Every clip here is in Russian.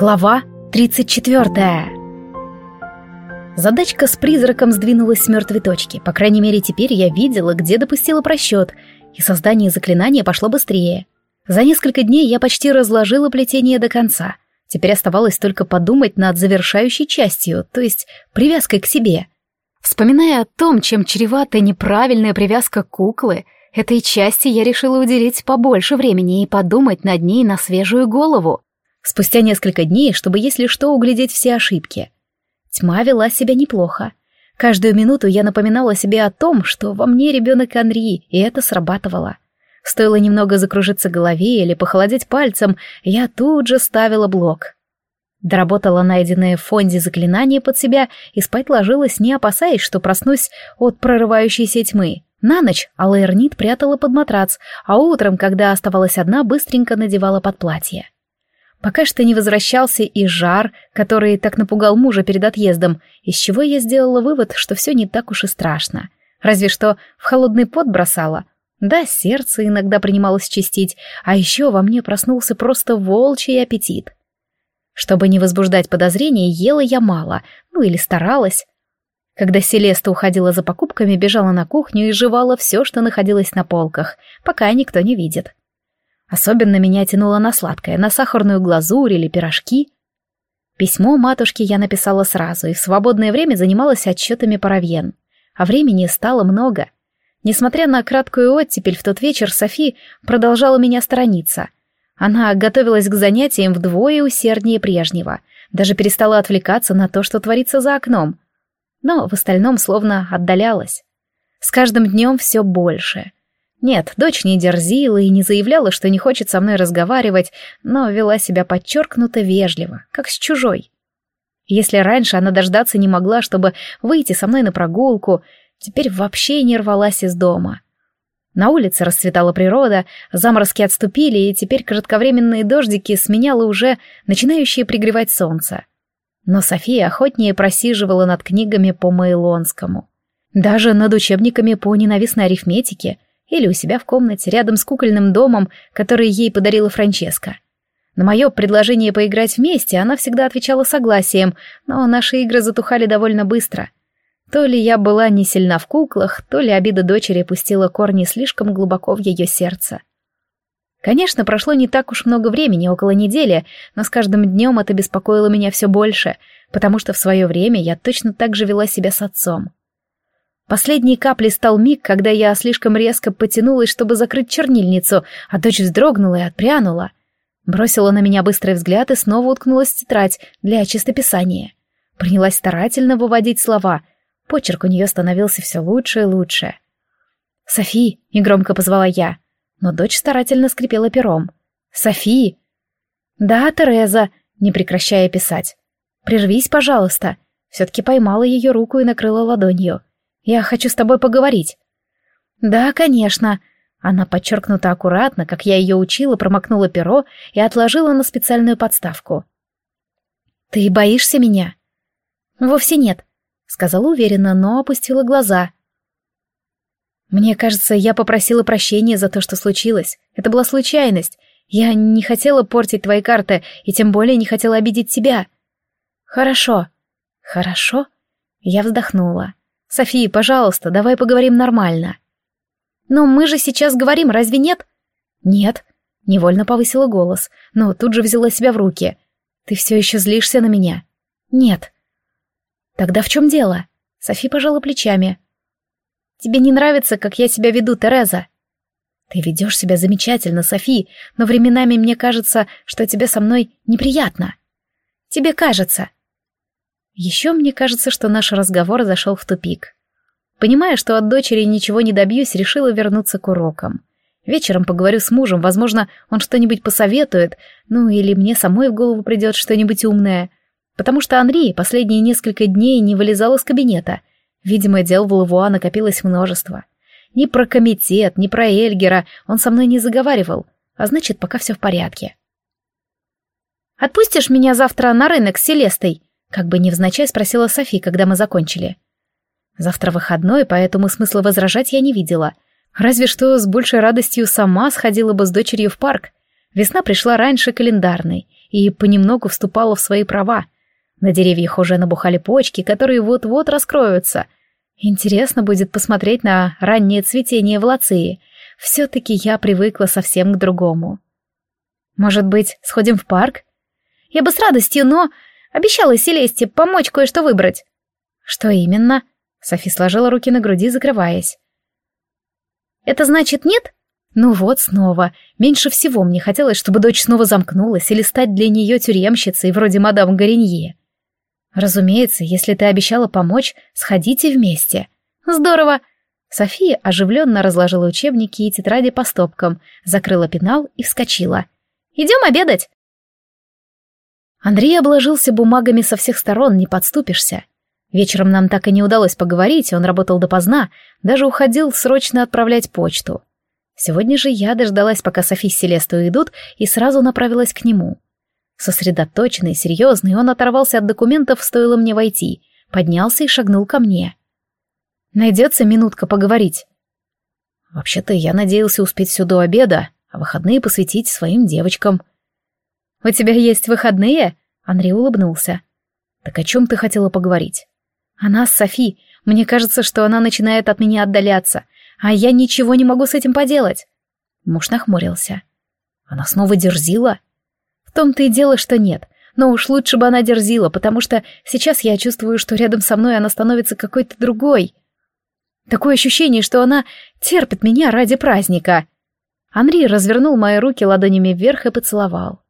Глава 34 Задачка с призраком сдвинулась с мертвой точки. По крайней мере, теперь я видела, где допустила просчет, и создание заклинания пошло быстрее. За несколько дней я почти разложила плетение до конца. Теперь оставалось только подумать над завершающей частью, то есть привязкой к себе. Вспоминая о том, чем чревата неправильная привязка куклы, этой части я решила уделить побольше времени и подумать над ней на свежую голову. Спустя несколько дней, чтобы, если что, углядеть все ошибки. Тьма вела себя неплохо. Каждую минуту я напоминала себе о том, что во мне ребенок Анри, и это срабатывало. Стоило немного закружиться голове или похолодеть пальцем, я тут же ставила блок. Доработала найденное в фонде заклинание под себя и спать ложилась, не опасаясь, что проснусь от прорывающейся тьмы. На ночь Алаэрнит прятала под матрац, а утром, когда оставалась одна, быстренько надевала под платье. Пока что не возвращался и жар, который так напугал мужа перед отъездом, из чего я сделала вывод, что все не так уж и страшно. Разве что в холодный пот бросала. Да, сердце иногда принималось чистить, а еще во мне проснулся просто волчий аппетит. Чтобы не возбуждать подозрений, ела я мало, ну или старалась. Когда Селеста уходила за покупками, бежала на кухню и жевала все, что находилось на полках, пока никто не видит. Особенно меня тянуло на сладкое, на сахарную глазурь или пирожки. Письмо матушке я написала сразу и в свободное время занималась отчетами Паравьен. А времени стало много. Несмотря на краткую оттепель в тот вечер, Софи продолжала меня сторониться. Она готовилась к занятиям вдвое усерднее прежнего, даже перестала отвлекаться на то, что творится за окном. Но в остальном словно отдалялась. С каждым днем все больше — нет, дочь не дерзила и не заявляла, что не хочет со мной разговаривать, но вела себя подчеркнуто вежливо, как с чужой. Если раньше она дождаться не могла, чтобы выйти со мной на прогулку, теперь вообще не рвалась из дома. На улице расцветала природа, заморозки отступили, и теперь кратковременные дождики сменяло уже начинающее пригревать солнце. Но София охотнее просиживала над книгами по Мейлонскому. Даже над учебниками по ненавистной арифметике — или у себя в комнате рядом с кукольным домом, который ей подарила Франческа. На мое предложение поиграть вместе она всегда отвечала согласием, но наши игры затухали довольно быстро. То ли я была не сильна в куклах, то ли обида дочери пустила корни слишком глубоко в ее сердце. Конечно, прошло не так уж много времени, около недели, но с каждым днем это беспокоило меня все больше, потому что в свое время я точно так же вела себя с отцом. Последней каплей стал миг, когда я слишком резко потянулась, чтобы закрыть чернильницу, а дочь вздрогнула и отпрянула. Бросила на меня быстрый взгляд и снова уткнулась в тетрадь для чистописания. Принялась старательно выводить слова. Почерк у нее становился все лучше и лучше. «Софи!» — негромко позвала я. Но дочь старательно скрипела пером. «Софи!» «Да, Тереза!» — не прекращая писать. «Прервись, пожалуйста!» Все-таки поймала ее руку и накрыла ладонью. Я хочу с тобой поговорить». «Да, конечно». Она подчеркнуто аккуратно, как я ее учила, промокнула перо и отложила на специальную подставку. «Ты боишься меня?» «Вовсе нет», — сказала уверенно, но опустила глаза. «Мне кажется, я попросила прощения за то, что случилось. Это была случайность. Я не хотела портить твои карты и тем более не хотела обидеть тебя». «Хорошо». «Хорошо?» Я вздохнула. «София, пожалуйста, давай поговорим нормально». «Но мы же сейчас говорим, разве нет?» «Нет», — невольно повысила голос, но тут же взяла себя в руки. «Ты все еще злишься на меня?» «Нет». «Тогда в чем дело?» Софи пожала плечами. «Тебе не нравится, как я себя веду, Тереза?» «Ты ведешь себя замечательно, Софи, но временами мне кажется, что тебе со мной неприятно». «Тебе кажется», еще мне кажется, что наш разговор зашел в тупик. Понимая, что от дочери ничего не добьюсь, решила вернуться к урокам. Вечером поговорю с мужем, возможно, он что-нибудь посоветует, ну или мне самой в голову придет что-нибудь умное. Потому что Анри последние несколько дней не вылезал из кабинета. Видимо, дел в Лавуа накопилось множество. Ни про комитет, ни про Эльгера он со мной не заговаривал, а значит, пока все в порядке. «Отпустишь меня завтра на рынок с Селестой?» Как бы невзначай спросила Софи, когда мы закончили. Завтра выходной, поэтому смысла возражать я не видела. Разве что с большей радостью сама сходила бы с дочерью в парк. Весна пришла раньше календарной, и понемногу вступала в свои права. На деревьях уже набухали почки, которые вот-вот раскроются. Интересно будет посмотреть на раннее цветение Влации. Все-таки я привыкла совсем к другому. Может быть, сходим в парк? Я бы с радостью, но... Обещала Селесте помочь кое-что выбрать. Что именно? Софи сложила руки на груди, закрываясь. Это значит нет? Ну вот снова. Меньше всего мне хотелось, чтобы дочь снова замкнулась или стать для нее тюремщицей, вроде мадам Гаринье. Разумеется, если ты обещала помочь, сходите вместе. Здорово. София оживленно разложила учебники и тетради по стопкам, закрыла пенал и вскочила. «Идем обедать!» Андрей обложился бумагами со всех сторон, не подступишься. Вечером нам так и не удалось поговорить, он работал допоздна, даже уходил срочно отправлять почту. Сегодня же я дождалась, пока Софи с Селестой уйдут, и сразу направилась к нему. Сосредоточенный, серьезный, он оторвался от документов, стоило мне войти, поднялся и шагнул ко мне. «Найдется минутка поговорить?» «Вообще-то я надеялся успеть все до обеда, а выходные посвятить своим девочкам». «У тебя есть выходные?» Андрей улыбнулся. «Так о чем ты хотела поговорить?» Она с Софи. Мне кажется, что она начинает от меня отдаляться, а я ничего не могу с этим поделать. Муж нахмурился. Она снова дерзила? В том-то и дело, что нет. Но уж лучше бы она дерзила, потому что сейчас я чувствую, что рядом со мной она становится какой-то другой. Такое ощущение, что она терпит меня ради праздника. Андрей развернул мои руки ладонями вверх и поцеловал.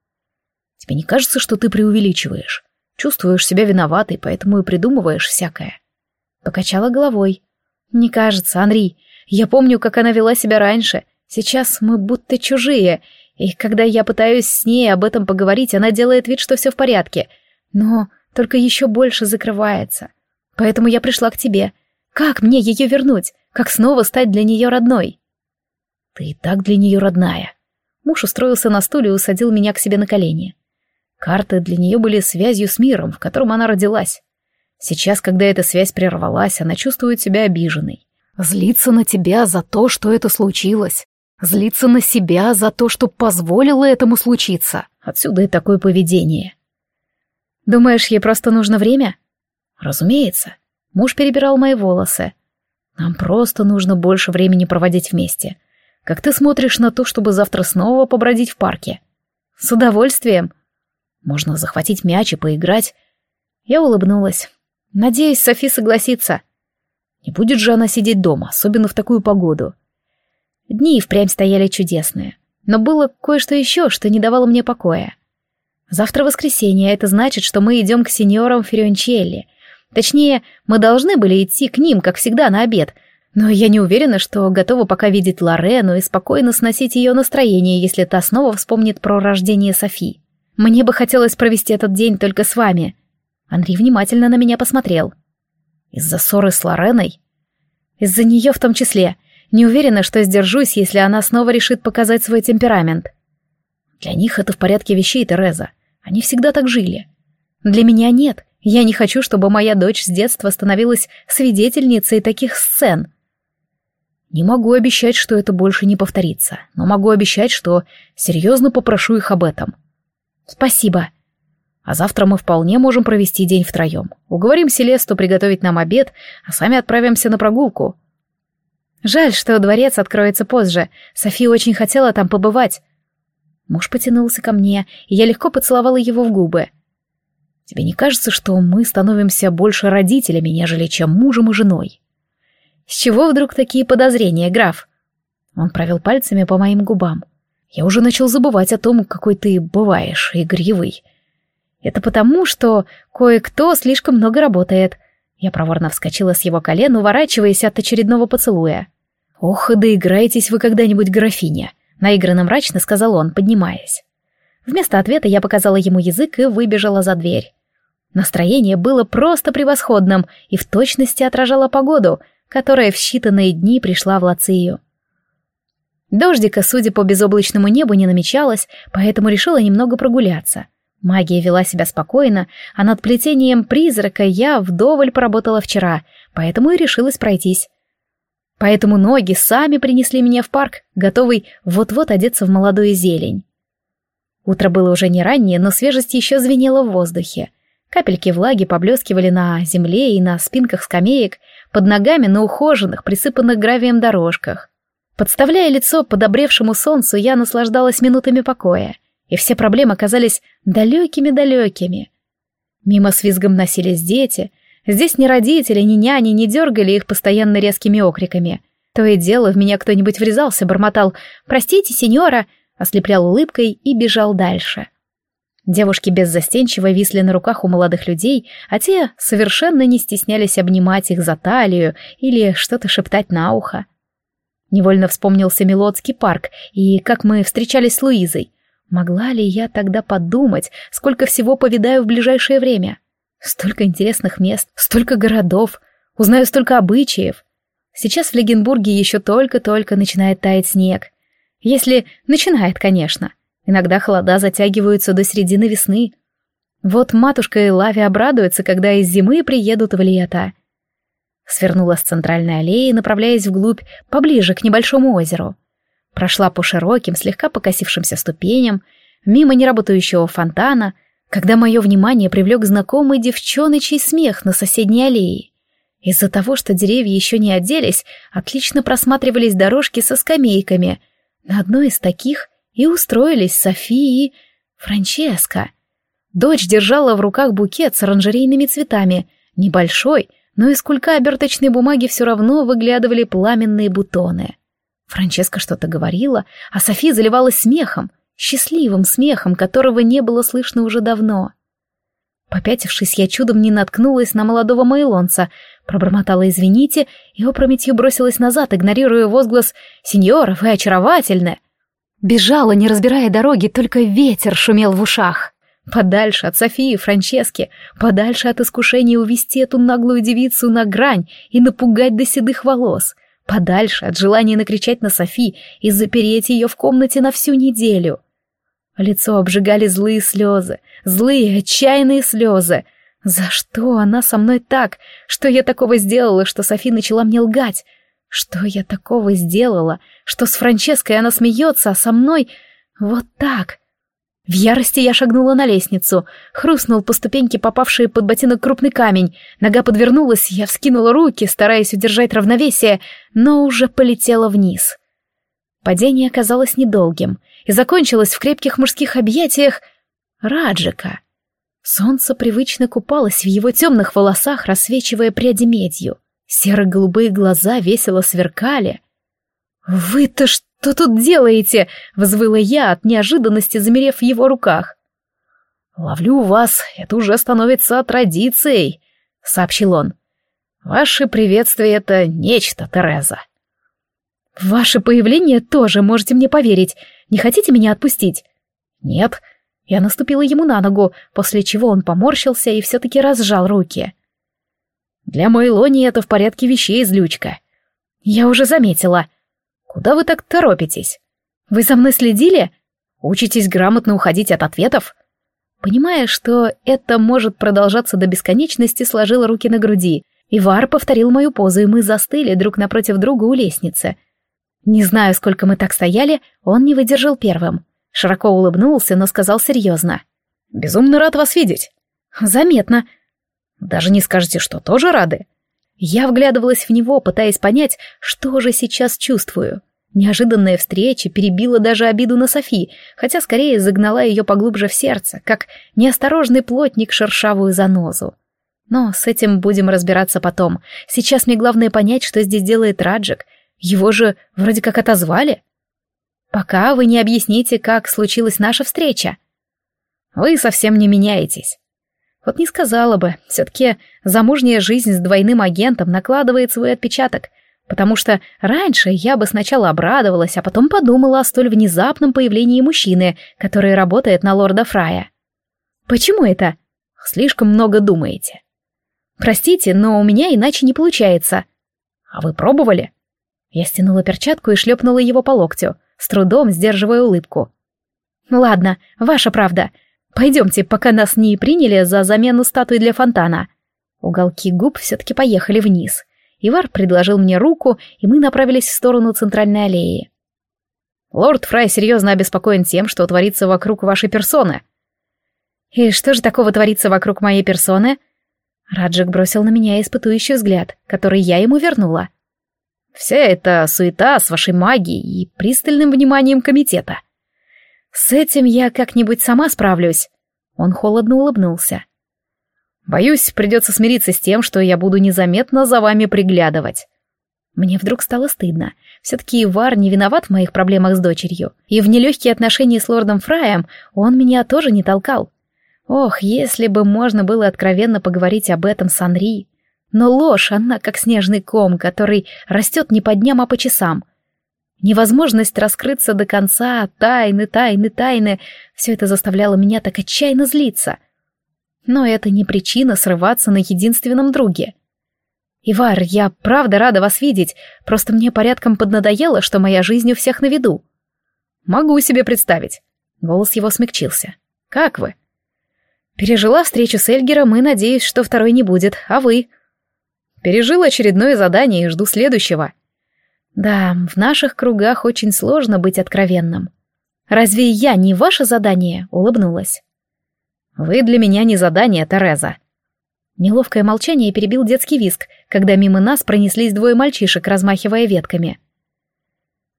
Тебе не кажется, что ты преувеличиваешь? Чувствуешь себя виноватой, поэтому и придумываешь всякое. Покачала головой. Не кажется, Анри. Я помню, как она вела себя раньше. Сейчас мы будто чужие. И когда я пытаюсь с ней об этом поговорить, она делает вид, что все в порядке. Но только еще больше закрывается. Поэтому я пришла к тебе. Как мне ее вернуть? Как снова стать для нее родной? Ты и так для нее родная. Муж устроился на стуле и усадил меня к себе на колени. Карты для нее были связью с миром, в котором она родилась. Сейчас, когда эта связь прервалась, она чувствует себя обиженной. Злится на тебя за то, что это случилось. Злится на себя за то, что позволило этому случиться. Отсюда и такое поведение. Думаешь, ей просто нужно время? Разумеется. Муж перебирал мои волосы. Нам просто нужно больше времени проводить вместе. Как ты смотришь на то, чтобы завтра снова побродить в парке? С удовольствием. Можно захватить мяч и поиграть. Я улыбнулась. Надеюсь, Софи согласится. Не будет же она сидеть дома, особенно в такую погоду. Дни и впрямь стояли чудесные. Но было кое-что еще, что не давало мне покоя. Завтра воскресенье, это значит, что мы идем к сеньорам Ференчелли. Точнее, мы должны были идти к ним, как всегда, на обед. Но я не уверена, что готова пока видеть Лорену и спокойно сносить ее настроение, если та снова вспомнит про рождение Софи. Мне бы хотелось провести этот день только с вами. Андрей внимательно на меня посмотрел. Из-за ссоры с Лореной? Из-за нее в том числе. Не уверена, что сдержусь, если она снова решит показать свой темперамент. Для них это в порядке вещей, Тереза. Они всегда так жили. Для меня нет. Я не хочу, чтобы моя дочь с детства становилась свидетельницей таких сцен. Не могу обещать, что это больше не повторится, но могу обещать, что серьезно попрошу их об этом. «Спасибо». «А завтра мы вполне можем провести день втроем. Уговорим Селесту приготовить нам обед, а сами отправимся на прогулку». «Жаль, что дворец откроется позже. София очень хотела там побывать». Муж потянулся ко мне, и я легко поцеловала его в губы. «Тебе не кажется, что мы становимся больше родителями, нежели чем мужем и женой?» «С чего вдруг такие подозрения, граф?» Он провел пальцами по моим губам. Я уже начал забывать о том, какой ты бываешь, игривый. Это потому, что кое-кто слишком много работает. Я проворно вскочила с его колен, уворачиваясь от очередного поцелуя. «Ох, да играетесь вы когда-нибудь, графиня!» — наигранно мрачно сказал он, поднимаясь. Вместо ответа я показала ему язык и выбежала за дверь. Настроение было просто превосходным и в точности отражало погоду, которая в считанные дни пришла в Лацию. Дождика, судя по безоблачному небу, не намечалось, поэтому решила немного прогуляться. Магия вела себя спокойно, а над плетением призрака я вдоволь поработала вчера, поэтому и решилась пройтись. Поэтому ноги сами принесли меня в парк, готовый вот-вот одеться в молодую зелень. Утро было уже не раннее, но свежесть еще звенела в воздухе. Капельки влаги поблескивали на земле и на спинках скамеек, под ногами на ухоженных, присыпанных гравием дорожках. Подставляя лицо подобревшему солнцу, я наслаждалась минутами покоя, и все проблемы казались далекими-далекими. Мимо с визгом носились дети. Здесь ни родители, ни няни не дергали их постоянно резкими окриками. То и дело в меня кто-нибудь врезался, бормотал «Простите, сеньора!» ослеплял улыбкой и бежал дальше. Девушки беззастенчиво висли на руках у молодых людей, а те совершенно не стеснялись обнимать их за талию или что-то шептать на ухо. Невольно вспомнился Мелодский парк и как мы встречались с Луизой. Могла ли я тогда подумать, сколько всего повидаю в ближайшее время? Столько интересных мест, столько городов, узнаю столько обычаев. Сейчас в Легенбурге еще только-только начинает таять снег. Если начинает, конечно. Иногда холода затягиваются до середины весны. Вот матушка и Лави обрадуются, когда из зимы приедут в лето. Свернула с центральной аллеи, направляясь вглубь, поближе к небольшому озеру. Прошла по широким, слегка покосившимся ступеням, мимо неработающего фонтана, когда мое внимание привлек знакомый девчоночий смех на соседней аллее. Из-за того, что деревья еще не оделись, отлично просматривались дорожки со скамейками. На одной из таких и устроились София и Франческа. Дочь держала в руках букет с оранжерейными цветами, небольшой, но из кулька оберточной бумаги все равно выглядывали пламенные бутоны. Франческа что-то говорила, а София заливалась смехом, счастливым смехом, которого не было слышно уже давно. Попятившись, я чудом не наткнулась на молодого мейлонца, пробормотала «извините» и опрометью бросилась назад, игнорируя возглас «Сеньора, вы очаровательны!» Бежала, не разбирая дороги, только ветер шумел в ушах. Подальше от Софии и Франчески, подальше от искушения увести эту наглую девицу на грань и напугать до седых волос, подальше от желания накричать на Софи и запереть ее в комнате на всю неделю. Лицо обжигали злые слезы, злые, отчаянные слезы. За что она со мной так? Что я такого сделала, что Софи начала мне лгать? Что я такого сделала, что с Франческой она смеется, а со мной вот так? В ярости я шагнула на лестницу, хрустнул по ступеньке попавший под ботинок крупный камень, нога подвернулась, я вскинула руки, стараясь удержать равновесие, но уже полетела вниз. Падение оказалось недолгим и закончилось в крепких мужских объятиях Раджика. Солнце привычно купалось в его темных волосах, рассвечивая пряди медью. Серо-голубые глаза весело сверкали. «Вы-то что?» «Что тут делаете?» — взвыла я от неожиданности, замерев в его руках. «Ловлю вас, это уже становится традицией», — сообщил он. «Ваше приветствие — это нечто, Тереза». «Ваше появление тоже, можете мне поверить. Не хотите меня отпустить?» «Нет». Я наступила ему на ногу, после чего он поморщился и все-таки разжал руки. «Для Майлони это в порядке вещей, злючка». «Я уже заметила», Куда вы так торопитесь? Вы за мной следили? Учитесь грамотно уходить от ответов? Понимая, что это может продолжаться до бесконечности, сложила руки на груди. Ивар повторил мою позу, и мы застыли друг напротив друга у лестницы. Не знаю, сколько мы так стояли, он не выдержал первым. Широко улыбнулся, но сказал серьезно. «Безумно рад вас видеть». «Заметно». «Даже не скажете, что тоже рады?» Я вглядывалась в него, пытаясь понять, что же сейчас чувствую. Неожиданная встреча перебила даже обиду на Софи, хотя скорее загнала ее поглубже в сердце, как неосторожный плотник шершавую занозу. Но с этим будем разбираться потом. Сейчас мне главное понять, что здесь делает Раджик. Его же вроде как отозвали. Пока вы не объясните, как случилась наша встреча. Вы совсем не меняетесь. Вот не сказала бы, все-таки замужняя жизнь с двойным агентом накладывает свой отпечаток, потому что раньше я бы сначала обрадовалась, а потом подумала о столь внезапном появлении мужчины, который работает на лорда Фрая. Почему это? Слишком много думаете. Простите, но у меня иначе не получается. А вы пробовали? Я стянула перчатку и шлепнула его по локтю, с трудом сдерживая улыбку. Ладно, ваша правда. Пойдемте, пока нас не приняли за замену статуи для фонтана. Уголки губ все-таки поехали вниз. Ивар предложил мне руку, и мы направились в сторону центральной аллеи. Лорд Фрай серьезно обеспокоен тем, что творится вокруг вашей персоны». «И что же такого творится вокруг моей персоны?» Раджик бросил на меня испытующий взгляд, который я ему вернула. «Вся эта суета с вашей магией и пристальным вниманием комитета. С этим я как-нибудь сама справлюсь». Он холодно улыбнулся. «Боюсь, придется смириться с тем, что я буду незаметно за вами приглядывать. Мне вдруг стало стыдно. Все-таки Ивар не виноват в моих проблемах с дочерью. И в нелегкие отношения с лордом Фраем он меня тоже не толкал. Ох, если бы можно было откровенно поговорить об этом с Анри. Но ложь, она как снежный ком, который растет не по дням, а по часам. Невозможность раскрыться до конца, тайны, тайны, тайны, все это заставляло меня так отчаянно злиться. Но это не причина срываться на единственном друге. «Ивар, я правда рада вас видеть, просто мне порядком поднадоело, что моя жизнь у всех на виду». «Могу себе представить». Голос его смягчился. «Как вы?» «Пережила встречу с Эльгером и надеюсь, что второй не будет, а вы?» «Пережил очередное задание и жду следующего». «Да, в наших кругах очень сложно быть откровенным». «Разве я не ваше задание?» — улыбнулась. «Вы для меня не задание, Тереза», Неловкое молчание перебил детский виск, когда мимо нас пронеслись двое мальчишек, размахивая ветками.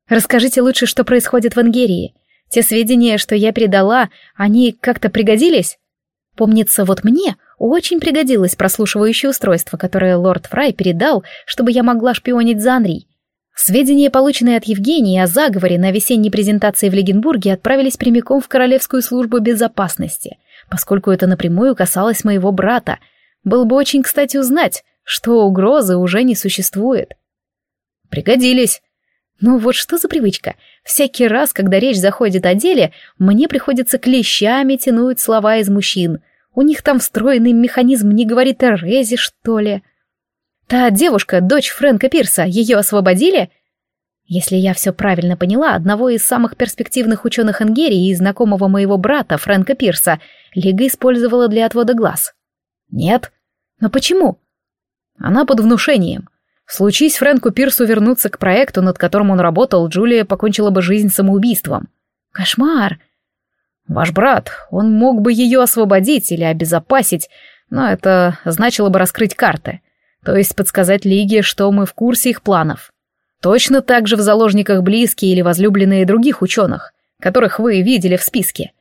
«Расскажите лучше, что происходит в Ангерии. Те сведения, что я передала, они как-то пригодились?» Помнится, вот мне очень пригодилось прослушивающее устройство, которое лорд Фрай передал, чтобы я могла шпионить за Анри. Сведения, полученные от Евгении о заговоре на весенней презентации в Легенбурге, отправились прямиком в Королевскую службу безопасности, поскольку это напрямую касалось моего брата — было бы очень кстати узнать, что угрозы уже не существует. Пригодились. Ну вот что за привычка? Всякий раз, когда речь заходит о деле, мне приходится клещами тянуть слова из мужчин. У них там встроенный механизм не говорит о Резе, что ли. Та девушка, дочь Фрэнка Пирса, ее освободили? Если я все правильно поняла, одного из самых перспективных ученых Ангерии и знакомого моего брата, Фрэнка Пирса, Лига использовала для отвода глаз. Нет. Но почему? Она под внушением. Случись Фрэнку Пирсу вернуться к проекту, над которым он работал, Джулия покончила бы жизнь самоубийством. Кошмар. Ваш брат, он мог бы ее освободить или обезопасить, но это значило бы раскрыть карты, то есть подсказать Лиге, что мы в курсе их планов. Точно так же в заложниках близкие или возлюбленные других ученых, которых вы видели в списке.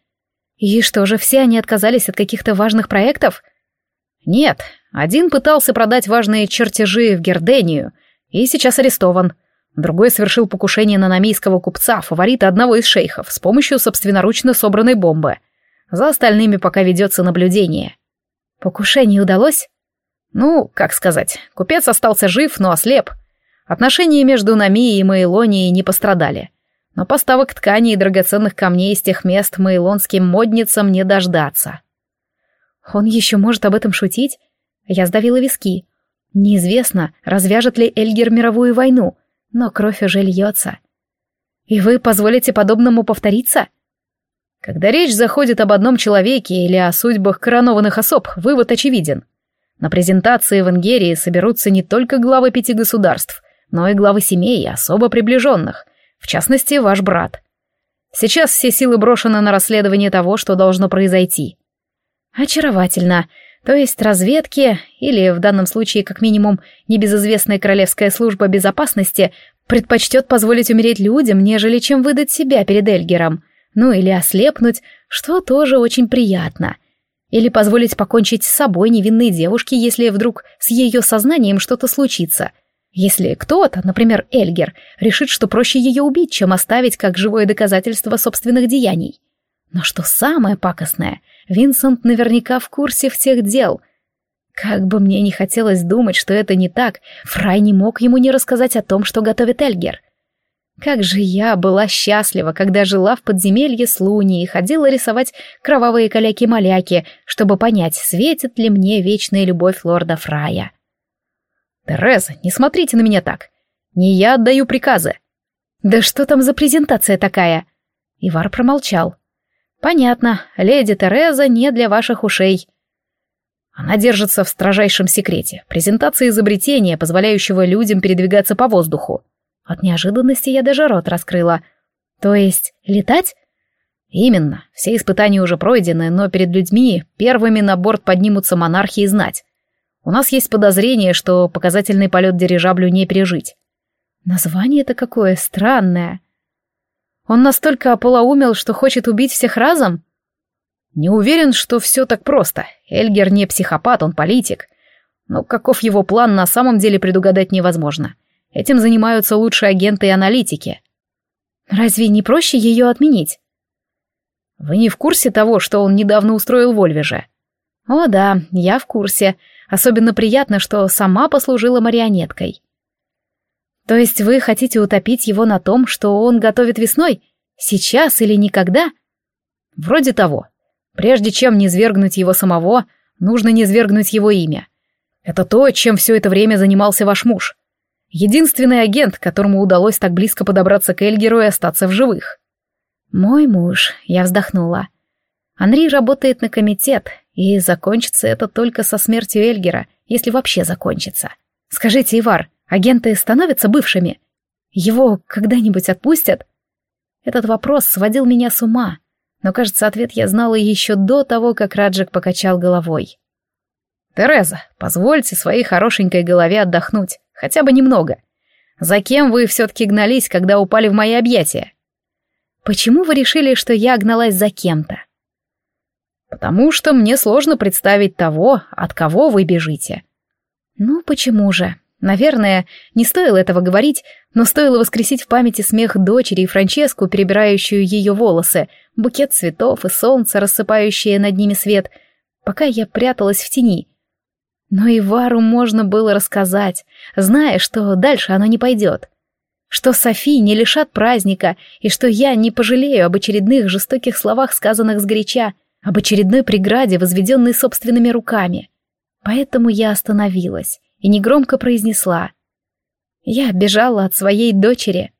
И что же, все они отказались от каких-то важных проектов? — нет, один пытался продать важные чертежи в Гердению и сейчас арестован. Другой совершил покушение на намийского купца, фаворита одного из шейхов, с помощью собственноручно собранной бомбы. За остальными пока ведется наблюдение. Покушение удалось? Ну, как сказать, купец остался жив, но ослеп. Отношения между Намией и Маэлонией не пострадали. Но поставок тканей и драгоценных камней из тех мест маэлонским модницам не дождаться. Он еще может об этом шутить? Я сдавила виски. Неизвестно, развяжет ли Эльгер мировую войну, но кровь уже льется. И вы позволите подобному повториться? Когда речь заходит об одном человеке или о судьбах коронованных особ, вывод очевиден. На презентации в Ингерии соберутся не только главы пяти государств, но и главы семей, особо приближенных, в частности, ваш брат. Сейчас все силы брошены на расследование того, что должно произойти. Очаровательно. То есть разведки, или в данном случае как минимум небезызвестная Королевская служба безопасности, предпочтет позволить умереть людям, нежели чем выдать себя перед Эльгером. Ну или ослепнуть, что тоже очень приятно. Или позволить покончить с собой невинной девушке, если вдруг с ее сознанием что-то случится. Если кто-то, например, Эльгер, решит, что проще ее убить, чем оставить как живое доказательство собственных деяний. Но что самое пакостное, Винсент наверняка в курсе всех дел. Как бы мне не хотелось думать, что это не так, Фрай не мог ему не рассказать о том, что готовит Эльгер. Как же я была счастлива, когда жила в подземелье с Луни и ходила рисовать кровавые каляки-маляки, чтобы понять, светит ли мне вечная любовь лорда Фрая. «Тереза, не смотрите на меня так. Не я отдаю приказы». «Да что там за презентация такая?» Ивар промолчал. «Понятно, леди Тереза не для ваших ушей». Она держится в строжайшем секрете. Презентация изобретения, позволяющего людям передвигаться по воздуху. От неожиданности я даже рот раскрыла. То есть летать? Именно. Все испытания уже пройдены, но перед людьми первыми на борт поднимутся монархи и знать. У нас есть подозрение, что показательный полет дирижаблю не пережить. Название-то какое странное. Он настолько ополоумел, что хочет убить всех разом? Не уверен, что все так просто. Эльгер не психопат, он политик. Но каков его план на самом деле предугадать невозможно. Этим занимаются лучшие агенты и аналитики. Разве не проще ее отменить? Вы не в курсе того, что он недавно устроил в Ольвеже? О да, я в курсе. Особенно приятно, что сама послужила марионеткой. То есть вы хотите утопить его на том, что он готовит весной? Сейчас или никогда? Вроде того. Прежде чем низвергнуть его самого, нужно низвергнуть его имя. Это то, чем все это время занимался ваш муж. Единственный агент, которому удалось так близко подобраться к Эльгеру и остаться в живых. Мой муж, я вздохнула. Анри работает на комитет, и закончится это только со смертью Эльгера, если вообще закончится. Скажите, Ивар, агенты становятся бывшими? Его когда-нибудь отпустят? Этот вопрос сводил меня с ума, но, кажется, ответ я знала еще до того, как Раджик покачал головой. «Тереза, позвольте своей хорошенькой голове отдохнуть, хотя бы немного. За кем вы все-таки гнались, когда упали в мои объятия?» «Почему вы решили, что я гналась за кем-то?» «Потому что мне сложно представить того, от кого вы бежите». «Ну, почему же?» Наверное, не стоило этого говорить, но стоило воскресить в памяти смех дочери и Франческу, перебирающую ее волосы, букет цветов и солнце, рассыпающее над ними свет, пока я пряталась в тени. Но и Вару можно было рассказать, зная, что дальше оно не пойдет. Что Софи не лишат праздника, и что я не пожалею об очередных жестоких словах, сказанных сгоряча, об очередной преграде, возведенной собственными руками. Поэтому я остановилась и негромко произнесла. Я бежала от своей дочери.